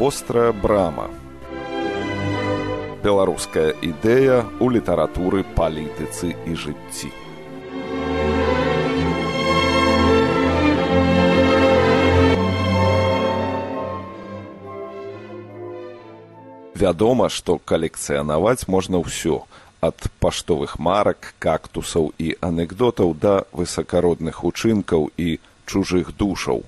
вострая брама. Беларуская ідэя ў літаратуры палітыцы і жыцці. Вядома што калекцыянаваць можна ўсё ад паштовых марак кактусаў і анекдотаў да высакародных учынкаў і чужых душаў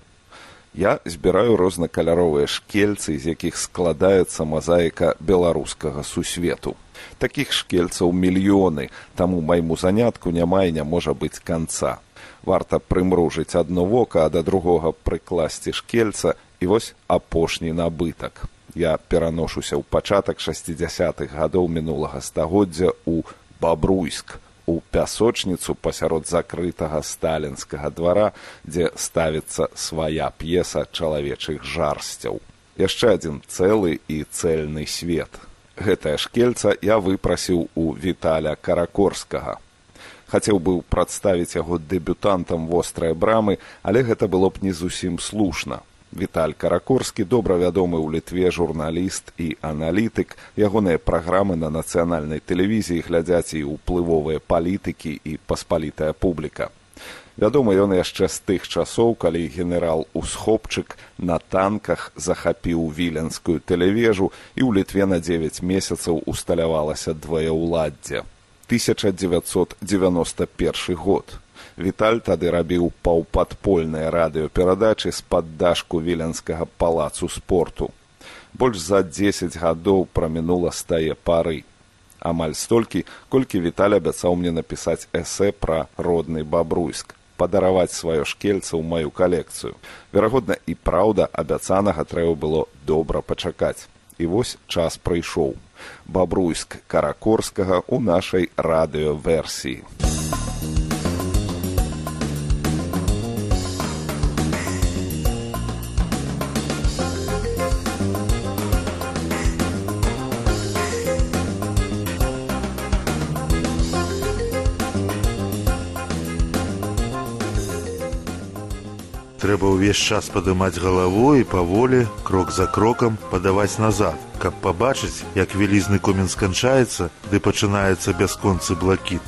я збіраю рознакаляровыя шкельцы з якіх складаецца мазаіка беларускага сусвету. Такіх шкельцаў мільёны таму майму занятку няма і не можа быць канца. Варта прымружыць адно вока а да другога прыкласці шкельца і вось апошні набытак. Я пераношуся ў пачатак шестидесятых гадоў мінулага стагоддзя ў бабруйск у пясочніцу пасярод закрытага сталінскага двара, дзе ставіцца свая п'еса чалавечых жарсцяў. Яшчэ адзін цэлы і цэльны свет. Гэтае шкельца я выпрасіў у Віталя каракорскага. Хацеў быў прадставіць яго дэбютантам вострай брамы, але гэта было б не зусім слушна. Віталь каракорскі добра вядомы ў літве журналіст і аналітык. Ягоныя праграмы на нацыянальнай тэлевізіі глядзяць і ўплывовыя палітыкі і паспалітая публіка. Вядома ён яшчэ з тых часоў калі генерал усхопчык на танках захапіў віленскую тэлевежу і ў літве на дзевяць месяцаў усталявалася двоеўладдзе 1991 год Віталь тады рабіў паўпадпольныя радыёперадачы з-пад дашку віленскага палацу спорту. Больш за 10 гадоў прамінула стае пары. Амаль столькі, колькі Віталь абяцаў мне напісаць эсэ пра родны бабруйск, падараваць сваё шкельца ў маю калекцыю. Верагодна, і праўда абяцанага трэба было добра пачакаць. І вось час прыйшоў. Бабруйск каракорскага ў нашай радыёверсіі. Ўвесь час падымаць галаву і паволі крок за крокам падаваць назад каб пабачыць як вялізны комін сканчаецца ды пачынаецца бясконцы блакіт.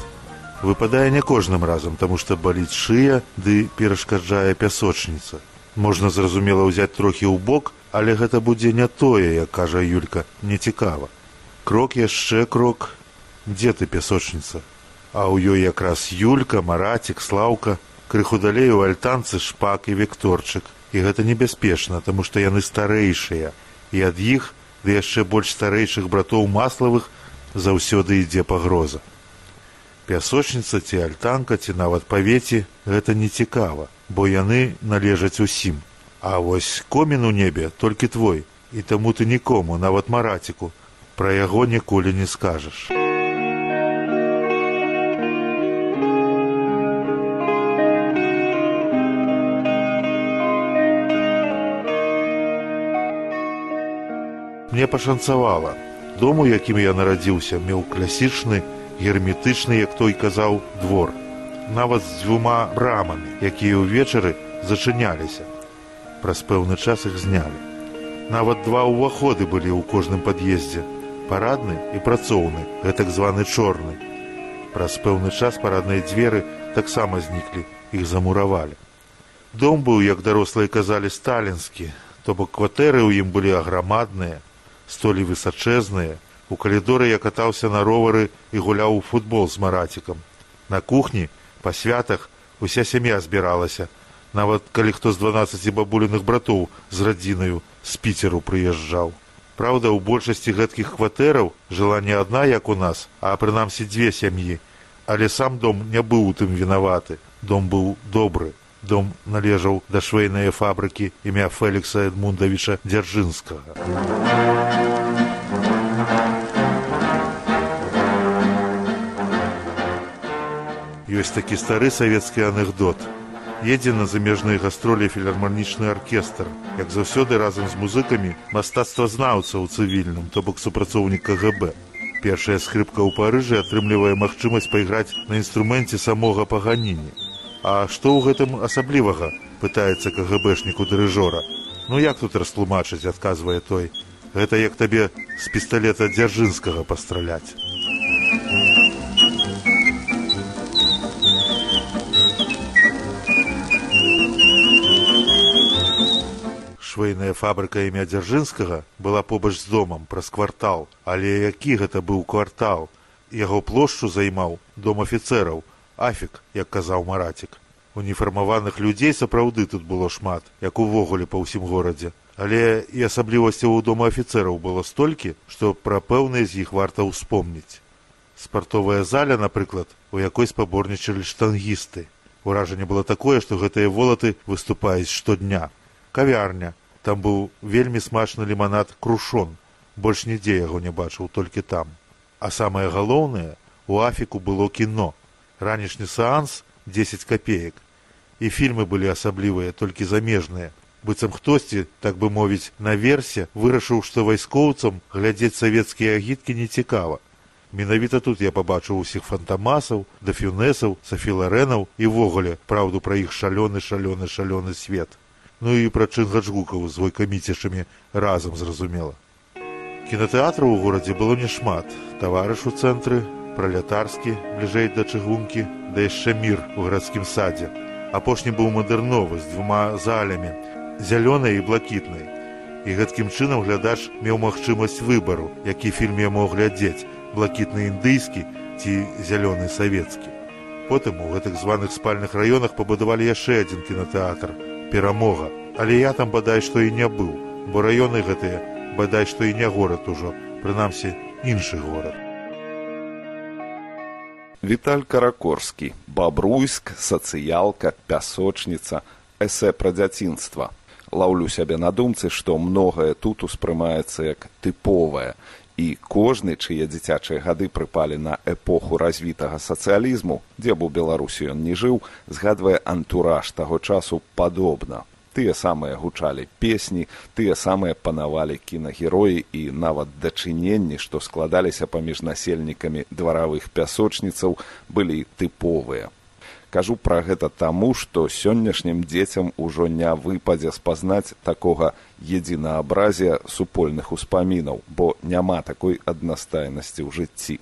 Выпадае не кожным разам таму што баліць шыя ды перашкаджае пясочніца. Можна зразумела ўзяць трохі ў бок але гэта будзе не тое як кажа юлька нецікава крок яшчэ крок. Дзе ты пясочніца? А ў ёй якраз юлька марацік слаўка крыху далей у альтанцы шпак і вікторчык і гэта небяспечна таму што яны старэйшыя. І ад іх ды яшчэ больш старэйшых братоў маславых заўсёды ідзе пагроза. Пясочніца ці альтанка ці нават павеці гэта не цікава бо яны належаць усім. А вось комін у небе толькі твой і таму ты нікому нават мараціку пра яго ніколі не скажаш мне пашанцавала. Дому якім я нарадзіўся меў класічны герметычны як той казаў двор. Нават з дзвюма брамамі якія ўвечары зачыняліся. Праз пэўны час іх знялі. Нават два ўваходы былі ў кожным пад'ездзе. Парадны і працоўны гэтак званы чорны. Праз пэўны час парадныя дзверы таксама зніклі іх замуравалі. Дом быў як дарослыя казалі сталінскі. То бок кватэры ў ім былі аграмадныя столі высачэзныя у калідоры я катаўся на ровары і гуляў у футбол з марацікам на кухні па святах уся сям'я збіралася. Нават калі хто з дванаццаці бабуліных братоў з радзінаю з піцеру прыязджаў. Праўда, у большасці гэткіх кватэраў жыла не адна як у нас а прынамсі дзве сям'і. Але сам дом не быў у тым вінаваты. Дом быў добры дом належаў да швейныя фабрыкі імя фелікса эдмундавіча дзяржынскага ёсць такі стары савецкі анекдот. Едзе на замежныя гастролі філарманічны аркестр як заўсёды разам з музыкамі мастацтвазнаўца ў цывільным то бок супрацоўнік кгб першая скрыпка ў парыжы атрымлівае магчымасць пайграць на інструменце самога паганіні А што ў гэтым асаблівага пытаецца кгбэшніку дырыжора Ну як тут растлумачыць, адказвае той. Гэта як табе з пісталета дзяржынскага пастраляць. Швейная фабрыка імя дзяржынскага была побач з домам праз квартал, але які гэта быў квартал. Яго плошчу займаў дом афіцэраў, афік, як казаў марацік. Уніфармаваных людзей сапраўды тут было шмат, як увогуле па ўсім горадзе. Але і асаблівасцяў у дома афіцэраў было столькі, што пра пэўныя з іх варта ўспомніць. Спартовая заля, напрыклад, у якой спаборнічалі штангісты. Уражанне было такое, што гэтыя волаты выступаюць штодня. Кавярня, там быў вельмі смачны ліманад крушон больш нідзе яго не бачыў толькі там а самае галоўнае у афіку было кіно ранішні сеанс десять копеек і фільмы былі асаблівыя толькі замежныя быццам хтосьці так бы мовіць наверсе вырашыў што вайскоўцам глядзець савецкія агіткі нецікава менавіта тут я пабачыў усіх фантамасаў да фюнесаў сафіларэнаў і ввогуле праўду пра іх шалёны шалёны шалёны свет ну і пра чынгаджгукаў з войкаміцішамі разам зразумела. Кінотэатраў у горадзе было няшмат. таварыш у цэнтры, пралятарскі, бліжэй да чыгункі, да яшчэ мір у гарадскім садзе. Апошні быў мадэрновы з двума залямі, зялёнай і блакітнай. І гэткім чынам глядач меў магчымасць выбару, які фільм я мог глядзець, блакітны індыйскі ці зялёны савецкі. Потым у гэтых званых спальных раёнах пабудавалі яшчэ адзін кінотэатр перамога але я там бадай што і не быў бо раёны гэтыя бадай што і не горад ужо прынамсі іншы горад віталь каракорскі бабруйск сацыялка пясочніца эсэ пра дзяцінства лаўлю сябе на думцы што многае тут успрымаецца як тыповае. І кожны чые дзіцячыя гады прыпалі на эпоху развітага сацыялізму дзе б у беларусі ён не жыў згадвае антураж таго часу падобна тыя самыя гучалі песні тыя самыя панавалі кінагероі і нават дачыненні што складаліся паміж насельнікамі дваравых пясочніцаў былі тыповыя. Кажу пра гэта таму што сённяшнім дзецям ужо не выпадзе спазнаць такога едзінаабразія супольных успамінаў бо няма такой аднастайнасці ў жыцці.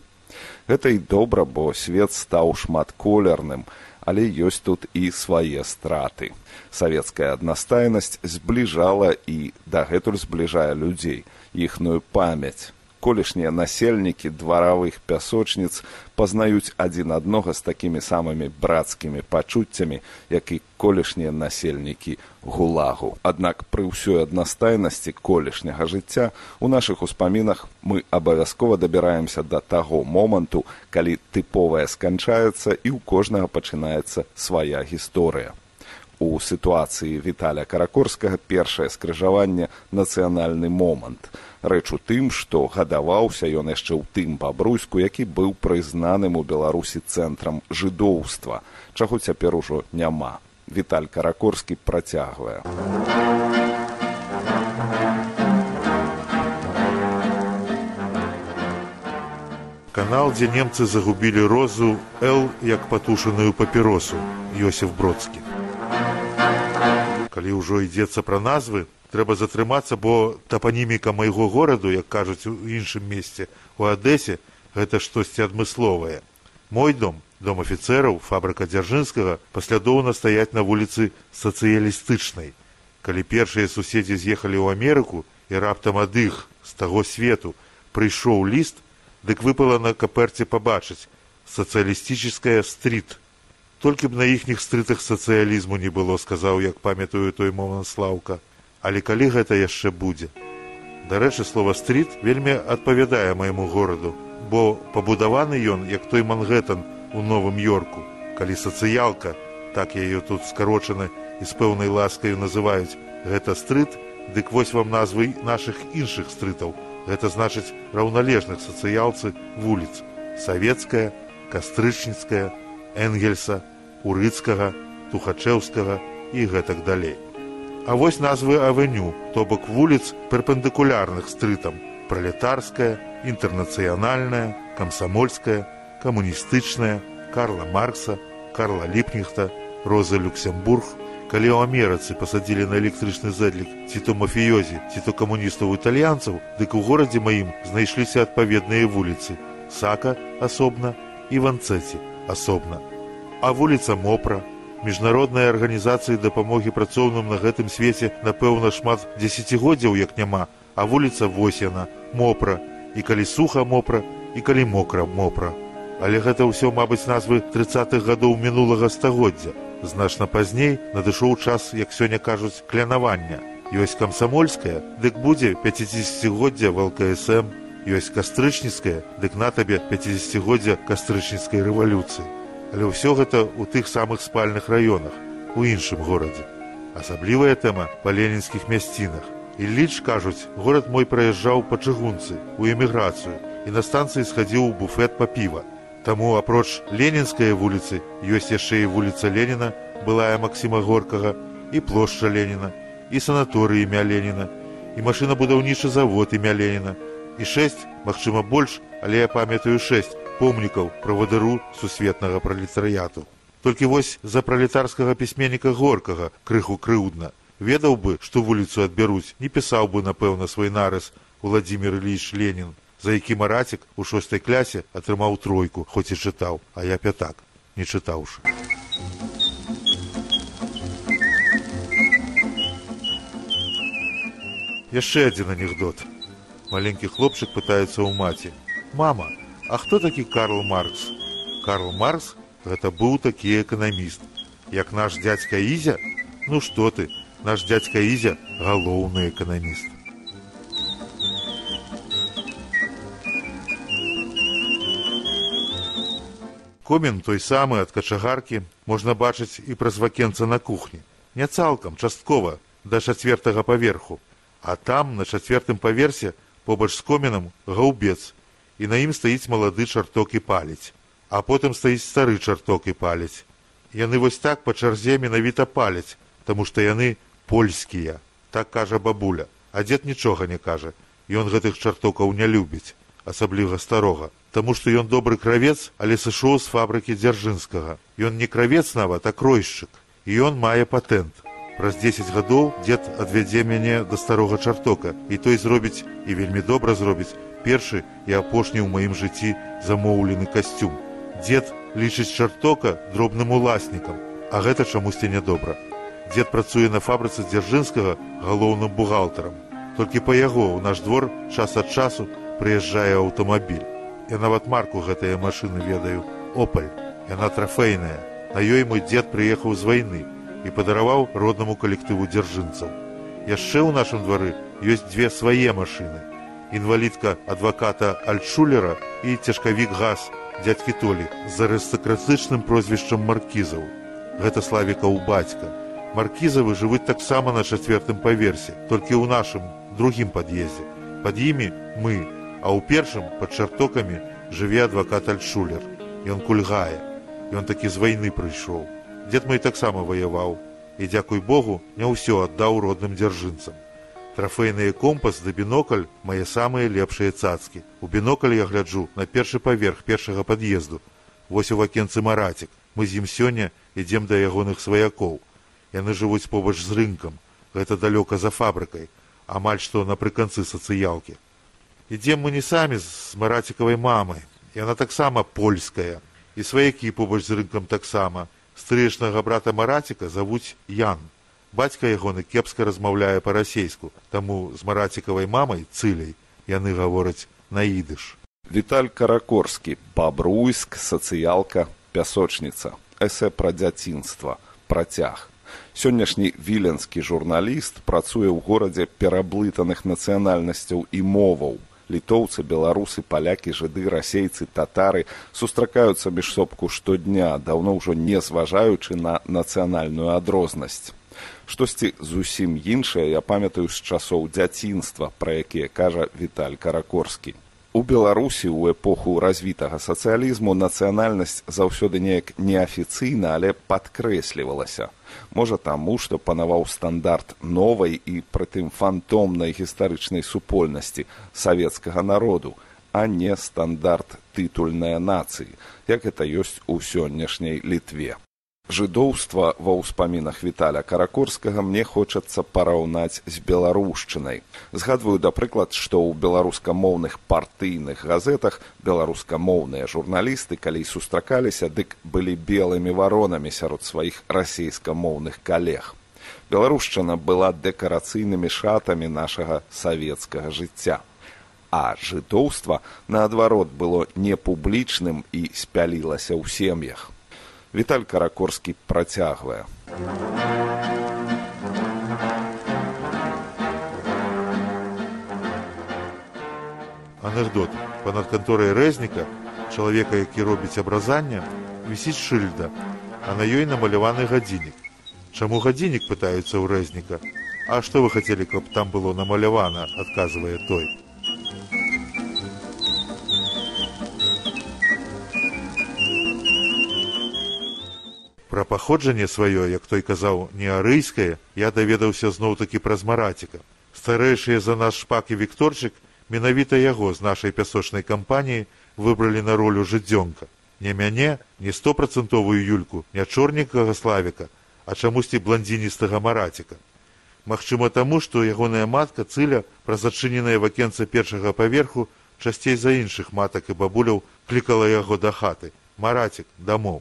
Гэта і добра бо свет стаў шматколерным але ёсць тут і свае страты. Савецкая аднастайнасць збліжала і дагэтуль збліжае людзей іхную памяць колішнія насельнікі дваравых пясочніц пазнаюць адзін аднога з такімі самымі брацкімі пачуццямі як і колішнія насельнікі гулагу. Аднак пры ўсёй аднастайнасці колішняга жыцця у нашых успамінах мы абавязкова дабіраемся да таго моманту калі тыповая сканчаецца і ў кожнага пачынаецца свая гісторыя у сітуацыі віталя каракорскага першае скрыжаванне нацыянальны момант рэч у тым што гадаваўся ён яшчэ ў тым бабруйску які быў прызнаным у беларусі цэнтрам жыдоўства чаго цяпер ужо няма. Віталь каракорскі працягвае. Канал дзе немцы загубілі розу л як патушаную папіросу ёсеф бродскі. Калі ўжо ідзецца пра назвы трэба затрымацца бо тапаніміка майго гораду як кажуць у іншым месце у адэсе гэта штосьці адмысловае. Мой дом дом афіцэраў фабрыка дзяржынскага паслядоўна стаяць на вуліцы сацыялістычнай. Калі першыя суседзі з'ехалі ў амерыку і раптам ад іх з таго свету прыйшоў ліст дык выпала на каперце пабачыць сацыялістычская стрит толькі б на іхніх стрытах сацыялізму не было сказаў як памятаю той момант слаўка але калі гэта яшчэ будзе? Дарэчы слова стрит вельмі адпавядае майму гораду бо пабудаваны ён як той мангеттан у новым йорку. Калі сацыялка так яе тут скарочаны і з пэўнай ласкаю называюць гэта стрыт дык вось вам назвы нашых іншых стрытаў. Гэта значыць раўналежных сацыялцы вуліц. Савецкая кастрычніцкая энгельса урыцкага тухачэўскага і гэтак далей а вось назвы авеню то бок вуліц перпендыкулярных стрытам. Пралетарская інтэрнацыянальная камсамольская камуністычная карла маркса карла ліпніхта роза люксембург. Калі ў амерыцы пасадзілі на электрычны зэдлік ці то мафіёзі ці то камуністаў італьянцаў дык у горадзе маім знайшліся адпаведныя вуліцы. Сака асобна і ванцэці асобна а вуліца мопра міжнародныя арганізацыі дапамогі працоўным на гэтым свеце напэўна шмат дзесяцігоддзяў як няма а вуліца вось яна мопра. І калі суха мопра і калі мокра мопра. Але гэта ўсё мабыць назвы тридцатых гадоў мінулага стагоддзя. Значна пазней надышоў час як сёння кажуць клянавання. Ёсць камсамольская дык будзе 50годдзя вксм ёсць кастрычніцкая дык на табе 50годдзя кастрычніцкай рэвалюцыі але ўсё гэта ў тых самых спальных раёнах у іншым горадзе. Асаблівая тэма па ленінскіх мясцінах. І ліч кажуць горад мой праязджаў па чыгунцы у эміграцыю і на станцыі схадзіў у буфет па піва. Таму апроч ленінскай вуліцы ёсць яшчэ і вуліца Леніна, былая Масіма горкага і плошча Леніна, і санаторыі імя Леніна, і машынабудаўнічы завод імя Леніна, і шэсць, магчыма больш, але я памятаю шэсць помнікаў правадыру сусветнага пралетарыяту. Толькі вось за пралетарскага пісьменніка горкага крыху крыўдна. Ведаў бы, што вуліцу адбяруць, не пісаў бы, напэўна, свой нарыс Владзімир Іліч Ленін за які марацік у шостой клясе атрымаў тройку хоць і чытаў а я пятак не чытаўшы яшчэ адзін анекдот маленькі хлопчык пытаецца ў маці мама а хто такі карл маркс? Карл маркс гэта быў такі эканаміст. Як наш дядзька ізя? Ну што ты наш дядзька ізя галоўны эканаміст. Комін той самы ад качагаркі можна бачыць і праз вакенца на кухні. Не цалкам часткова да чацвертага паверху, а там на чацвертым паверсе побач з комінам гаўбец і на ім стаіць малады чарток і паліць, а потым стаіць стары чарток і паліць. Яны вось так па чарзе менавіта паляць, таму што яны польскія, так кажа бабуля, а дзед нічога не кажа, ён гэтых чартокаў не любіць, асабліва старога Таму што ён добры кравец, але сышоў з фабрыкі дзяржынскага. Ён не кравец нават, а кройшчык. І ён мае патэнт. Праз 10 гадоў дзед адвядзе мяне да старога чартока і той зробіць і вельмі добра зробіць першы і апошні ў маім жыцці замоўлены касцюм. Дзед лічыць чартока дробным уласнікам, а гэта чамусьці нядобра. Дзед працуе на фабрыцы дзяржынскага галоўным бухгалтарам. Толькі па яго ў наш двор час ад часу прыязджае аўтамабіль. Я нават марку гэтыя машыны ведаю опаль яна трафейная на ёй мой дзед прыехаў з вайны і падараваў роднаму калектыву дзяржынцаў яшчэ ў нашым двары ёсць дзве свае машыны інвалідка адваката альтшулера і цяжкавік газ дзядзькі толі з арыстакратычным прозвішчам маркізаў. Гэта славіка ў бацька. Маркізавы жывуць таксама на чацвертым паверсе толькі ў нашым другім пад'ездзе. Пад імі мы а ў першым пад чартокамі жыве адвакат альтшулер. Ён кульгае. Ён такі з вайны прыйшоў. Дзед мой таксама ваяваў. І дзякуй богу не ўсё аддаў родным дзяржынцам трафейныя компас да бінокль мае самыя лепшыя цацкі у бінокль я гляджу на першы паверх першага пад'езду вось у вакенцы марацік мы з ім сёння ідзем да ягоных сваякоў. Яны жывуць побач з рынкам. Гэта далёка за фабрыкай. Амаль што напрыканцы сацыялкі. Ідзем мы не самі з марацікавай мамай. Яна таксама польская. І сваякі побач з рынкам таксама. Стрычнага брата мараціка завуць ян бацька ягоны кепска размаўляе па-расейску таму з марацікавай мамай цыляй яны гавораць на ідыш. Віталь каракорскі бабруйск сацыялка пясочніца эсэ пра дзяцінства працяг сённяшні віленскі журналіст працуе ў горадзе пераблытаных нацыянальнасцяў і моваў. Літоўцы беларусы палякі жыды расейцы татары сустракаюцца між сопку штодня даўно ўжо не зважаючы на нацыянальную адрознасць штосьці зусім іншае я памятаю з часоў дзяцінства пра якія кажа віталь каракорскі У Беларусі ў эпоху развітага сацыялізму нацыянальнасць заўсёды неяк неафіцыйна, але падкрэслівалася. Можа таму, што панаваў стандарт новай і прытым фантомнай гістарычнай супольнасці савецкага народу, а не стандарт тытульнай нацыі, як гэта ёсць у сённяшняй літве. Жыдоўства ва ўспамінах віталя каракорскага мне хочацца параўнаць з беларушчынай згадваю да прыклад што ў беларускамоўных партыйных газетах беларускамоўныя журналісты калі сустракаліся дык былі белымі варонамі сярод сваіх расійскамоўных калег. Беларушчына была дэкарацыйнымі шатамі нашага савецкага жыцця. А жыдоўства наадварот было непублічным і спялілася ў сем'ях Віталь Каракорскі працягвае. Анекдот. Панад канторай рэзніка, чалавека, які робіць абразанне, вісіць шыльда, а на ёй намаляваны гадзіннік. Чаму гадзіннік пытаюцца ў рэзніка? А што вы хацелі, каб там было намалявана, адказвае той. Пра паходжанне сваё, як той казаў не арыйскае, я даведаўся зноў-такі праз мараціка. Старэйшыя за наш шпак і вікторчык менавіта яго з нашай пясочнай кампаніі выбралі на ролю жыдзёнка. Не мяне, не стопрацэнтовую юльку, не чорнікага славіка, а чамусьці бландзіністага мараціка. Магчыма таму, што ягоная матка цыля праз зачыненае вакенца першага паверху часцей за іншых матак і бабуляў клікала яго да хаты. Марацік дамоў.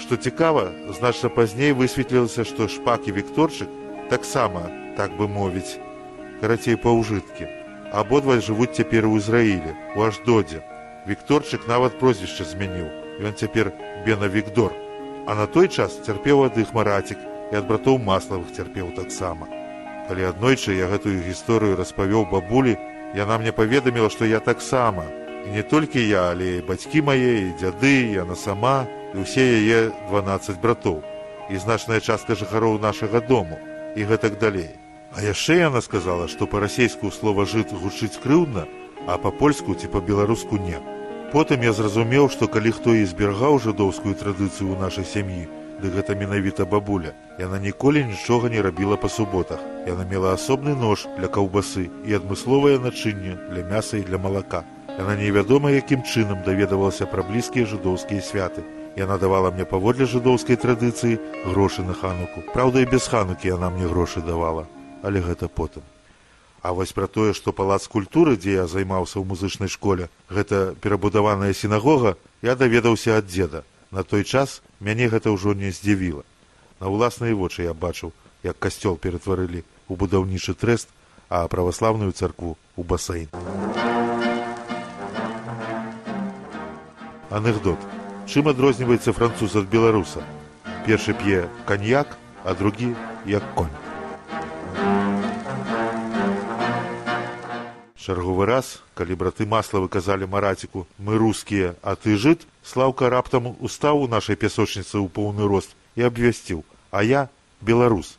Што цікава, значна пазней высветлілася, што шпак і вікторчык таксама, так бы мовіць, карацей паўжыткі. Абодва жывуць цяпер у Ізраіле, у Аждодзе. Вікторчык нават прозвішча змяніў. Ён цяпер Бена Вікдор. А на той час цярпеў ад іх марацік і ад братоў маславых цярпеў таксама. Калі аднойчы я гэтую гісторыю распавёў бабулі, яна мне паведаміла, што я таксама. І не толькі я, але і бацькі мае і дзяды, яна сама, і ўсе яе 12 братоў і значная частка жыхароў нашага дому і гэтак далей. А яшчэ яна сказала, што па-расейску слова жыт гучыць крыўдна, а па-польску ці па-беларуску не. Потым я зразумеў, што калі хто і зберагаў жыдоўскую традыцыю ў нашай сям'і, ды гэта менавіта бабуля. Яна ніколі нічога не рабіла па суботах. Яна мела асобны нож для каўбасы і адмысловае начынне для мяса і для малака. Яна невядома, якім чынам даведавалася пра блізкія жыдоўскія святы Яна давала мне паводле жыдоўскай традыцыі грошы на хануку. Праўда, і без ханукі яна мне грошы давала, але гэта потым. А вось пра тое, што палац культуры, дзе я займаўся ў музычнай школе, гэта перабудаваная сінагога, я даведаўся ад дзеда. На той час мяне гэта ўжо не здзівіла. На ўласныя вочы я бачыў, як касцёл ператварылі ў будаўнічы трэст, а праваслаўную царкву ў басейн. Анекдот чым адрозніваецца француз ад беларуса? Першы п'е каньяк а другі як конь. Чарговы раз калі браты масла выказалі мараціку мы рускія а ты жыт слаўка раптам устаў у нашай пясочніцы ў поўны рост і абвясціў а я беларус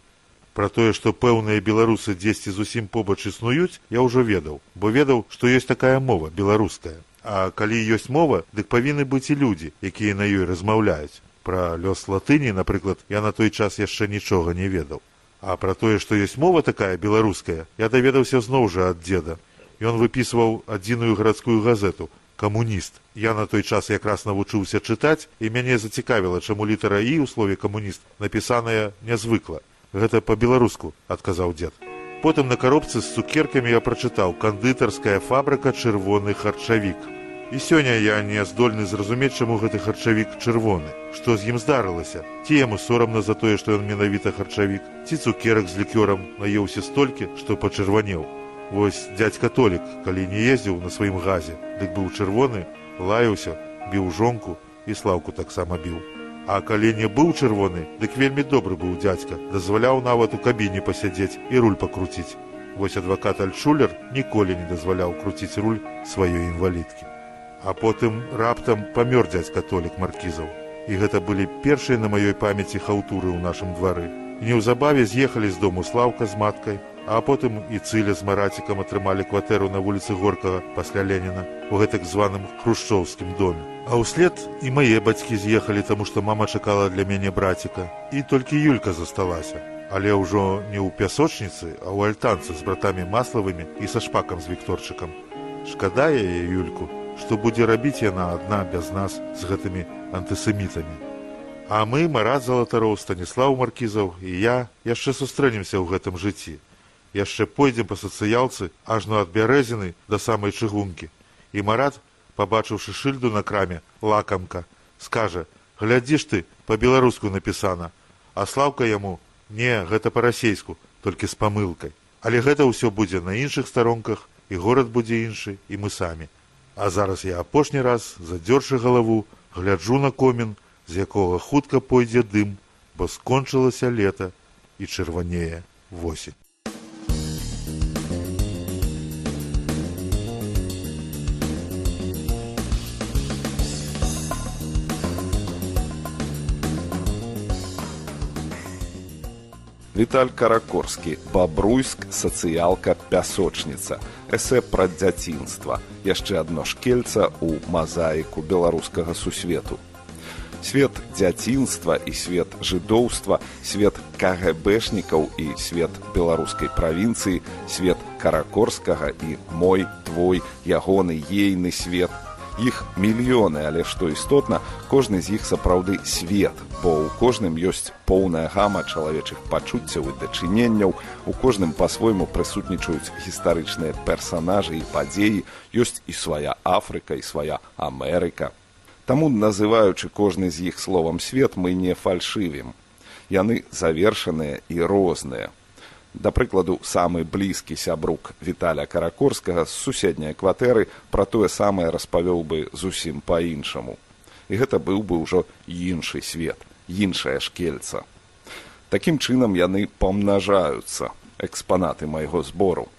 Пра тое, што пэўныя беларусы дзесьці зусім побач існуюць, я ўжо ведаў, бо ведаў, што ёсць такая мова беларуская. А калі ёсць мова, дык павінны быць і людзі, якія на ёй размаўляюць. Пра лёс латыні, напрыклад, я на той час яшчэ нічога не ведаў. А пра тое, што ёсць мова такая беларуская, я даведаўся зноў жа ад дзеда. Ён выпісваў адзіную гарадскую газету камуніст. Я на той час якраз навучыўся чытаць і мяне зацікавіла, чаму літара і ў слове камуніст напісаная нязвыкла. Гэта па-беларуску, адказаў дзед. Потым на каробцы з цукеркамі я прачытаў кандытарская фабрыка чырвоны харчавік. І сёння я не здольны зразумець, чаму гэты харчавік чырвоны. Што з ім здарылася? Ці яму сорамна за тое, што ён менавіта харчавік, ці цукерак з лікёрам наеўся столькі, што пачырванеў. Вось дядзька толік, калі не ездзіў на сваім газе, дык быў чырвоны, лаяўся, біў жонку і слаўку таксама біў. А калі не быў чырвоны, дык вельмі добры быў дзядзька, дазваляў нават у кабіне пасядзець і руль пакруціць. Вось адвакат Альчулер ніколі не дазваляў круціць руль сваёй інвалідкі. А потым раптам памёр дзядзька толік маркізаў. І гэта былі першыя на маёй памяці хаўтуры ў нашым двары. Неўзабаве з'ехалі з дому слаўка з маткай, А потым і цыля з марацікам атрымалі кватэру на вуліцы горкага пасля Леніна у гэтак званым хрушчоўскім доме. А ўслед і мае бацькі з'ехалі, таму што мама чакала для мяне браціка і толькі Юлька засталася, але ўжо не ў пясочніцы, а ў альтанцы з братамі маславымі і са шпакам з вікторчыкам. Шкада яе Юльку, што будзе рабіць яна адна без нас з гэтымі антысемітамі. А мы марат залатароў станіслав маркізаў і я яшчэ сустрэнемся ў гэтым жыцці яшчэ пойдзем па сацыялцы ажно ад бярэзіны да самай чыгункі і марат пабачыўшы шыльду на краме лакамка скажа глядзіш ты па-беларуску напісана а слаўка яму не гэта па-расейску толькі з памылкай але гэта ўсё будзе на іншых старонках і горад будзе іншы і мы самі а зараз я апошні раз задзёршы галаву гляджу на комін з якога хутка пойдзе дым, бо скончылася лета і чырванее восень. Віталь каракорскі бабруйск сацыялка пясочніца эсэ пра дзяцінства. Яшчэ адно шкельца ў мазаіку беларускага сусвету. Свет дзяцінства і свет жыдоўства свет кгбшнікаў і свет беларускай правінцыі свет каракорскага і мой твой ягоны ейны свет іх мільёны але што істотна кожны з іх сапраўды свет бо ў кожным ёсць поўная гама чалавечых пачуццяў і дачыненняў у кожным па-свойму прысутнічаюць гістарычныя персанажы і падзеі ёсць і свая афрыка і свая амерыка Таму, называючы кожны з іх словам свет, мы не фальшывім. Яны завершаныя і розныя. Да прыкладу, самы блізкі сябрук Віталя Каракорскага з суседняй кватэры пра тое самае распавёў бы зусім па-іншаму. І гэта быў бы ўжо іншы свет, іншая шкельца. Такім чынам яны памнажаюцца экспанаты майго збору.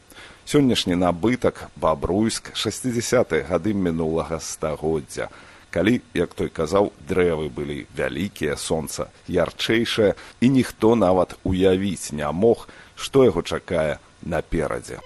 Сённяшні набытак бабруйск 60 гады мінулага стагоддзя калі як той казаў дрэвы былі вялікія сонца ярчэйшае і ніхто нават уявіць не мог што яго чакае наперадзе.